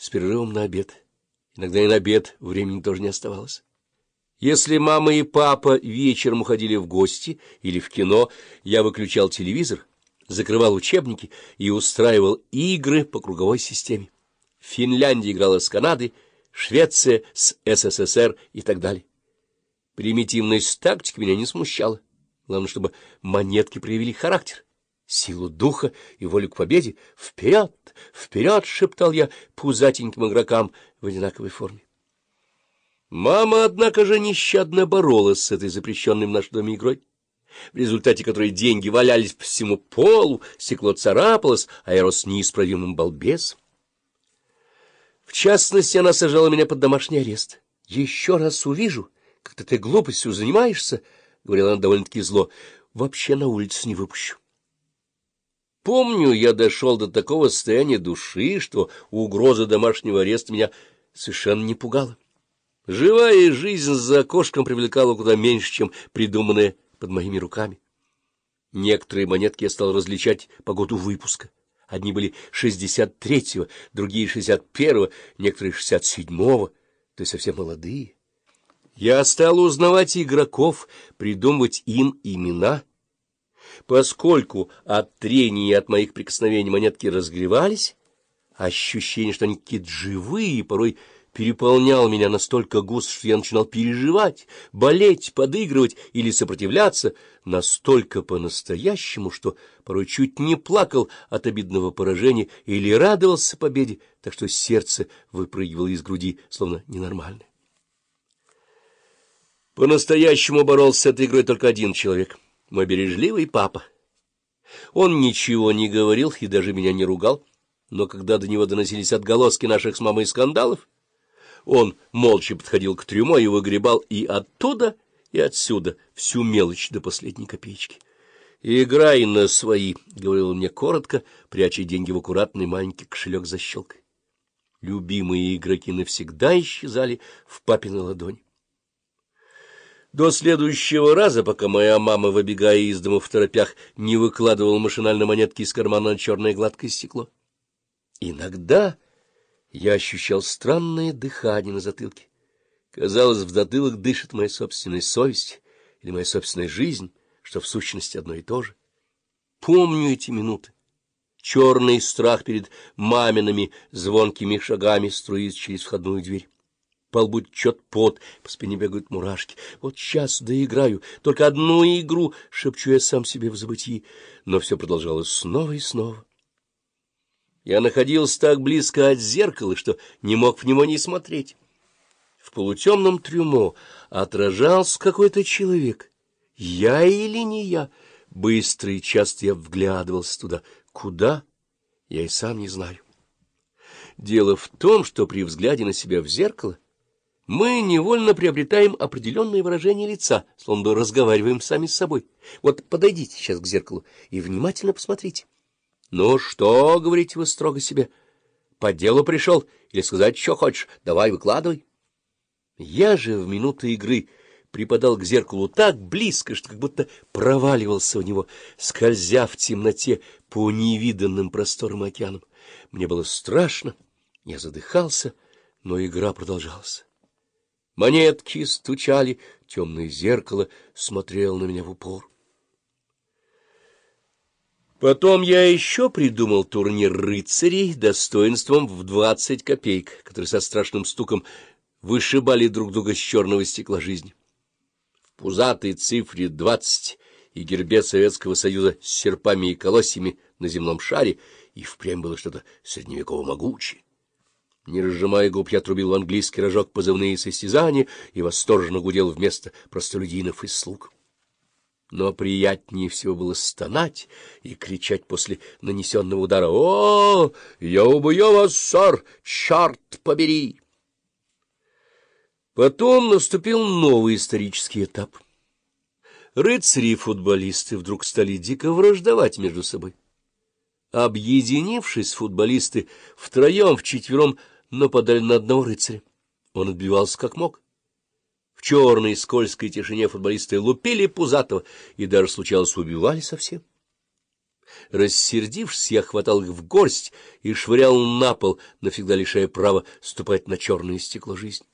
с перерывом на обед. Иногда и на обед времени тоже не оставалось. Если мама и папа вечером уходили в гости или в кино, я выключал телевизор, закрывал учебники и устраивал игры по круговой системе. Финляндия играла с Канадой, Швеция с СССР и так далее. Примитивность тактики меня не смущала. Главное, чтобы монетки проявили характер, силу духа и волю к победе. «Вперед! Вперед!» — шептал я пузатеньким игрокам в одинаковой форме. Мама, однако же, нещадно боролась с этой запрещенной в нашем доме игрой, в результате которой деньги валялись по всему полу, стекло царапалось, а я рос неисправимым балбесом. В частности, она сажала меня под домашний арест. «Еще раз увижу, как ты глупостью занимаешься», — говорила она довольно-таки зло, — «вообще на улицу не выпущу». Помню, я дошел до такого состояния души, что угроза домашнего ареста меня совершенно не пугала. Живая жизнь за окошком привлекала куда меньше, чем придуманная под моими руками. Некоторые монетки я стал различать по году выпуска. Одни были 63-го, другие 61-го, некоторые 67-го, то есть совсем молодые. Я стал узнавать игроков, придумывать им имена. Поскольку от трения и от моих прикосновений монетки разгревались, ощущение, что они какие-то живые, порой переполнял меня настолько густо, что я начинал переживать, болеть, подыгрывать или сопротивляться настолько по-настоящему, что порой чуть не плакал от обидного поражения или радовался победе, так что сердце выпрыгивало из груди, словно ненормальное. По-настоящему боролся с этой игрой только один человек — мой бережливый папа. Он ничего не говорил и даже меня не ругал, но когда до него доносились отголоски наших с мамой скандалов, он молча подходил к трюмо и выгребал и оттуда, и отсюда всю мелочь до последней копеечки. — Играй на свои, — говорил он мне коротко, пряча деньги в аккуратный маленький кошелек за щелкой. Любимые игроки навсегда исчезали в папиной ладони. До следующего раза, пока моя мама, выбегая из дома в торопях, не выкладывала машинально монетки из кармана на черное гладкое стекло. Иногда я ощущал странное дыхание на затылке. Казалось, в затылок дышит моя собственная совесть или моя собственная жизнь, что в сущности одно и то же. Помню эти минуты. Черный страх перед мамиными звонкими шагами струится через входную дверь. По лбу течет пот, по спине бегают мурашки. Вот сейчас доиграю, только одну игру, — шепчу я сам себе в забытии. Но все продолжалось снова и снова. Я находился так близко от зеркала, что не мог в него не смотреть. В полутемном трюмо отражался какой-то человек. Я или не я? Быстро и часто я вглядывался туда. Куда? Я и сам не знаю. Дело в том, что при взгляде на себя в зеркало мы невольно приобретаем определенное выражение лица, словно разговариваем сами с собой. Вот подойдите сейчас к зеркалу и внимательно посмотрите. Ну что, — говорите вы строго себе, — по делу пришел или сказать, что хочешь, давай выкладывай. Я же в минуты игры припадал к зеркалу так близко, что как будто проваливался в него, скользя в темноте по невиданным просторам океанам. Мне было страшно, я задыхался, но игра продолжалась. Монетки стучали, темное зеркало смотрело на меня в упор. Потом я еще придумал турнир рыцарей достоинством в двадцать копеек, которые со страшным стуком вышибали друг друга с черного стекла жизни. В пузатой цифре двадцать и гербе Советского Союза с серпами и колосьями на земном шаре и впрямь было что-то средневеково-могучее. Не разжимая губ, я трубил в английский рожок позывные состязания и восторженно гудел вместо простолюдинов и слуг. Но приятнее всего было стонать и кричать после нанесенного удара «О, я убью вас, сэр! Черт побери!» Потом наступил новый исторический этап. Рыцари и футболисты вдруг стали дико враждовать между собой. Объединившись, футболисты втроем, вчетвером нападали на одного рыцаря. Он отбивался как мог. В черной скользкой тишине футболисты лупили Пузатого и даже, случалось, убивали совсем. Рассердившись, я хватал их в горсть и швырял на пол, навсегда лишая права ступать на черное стекло жизни.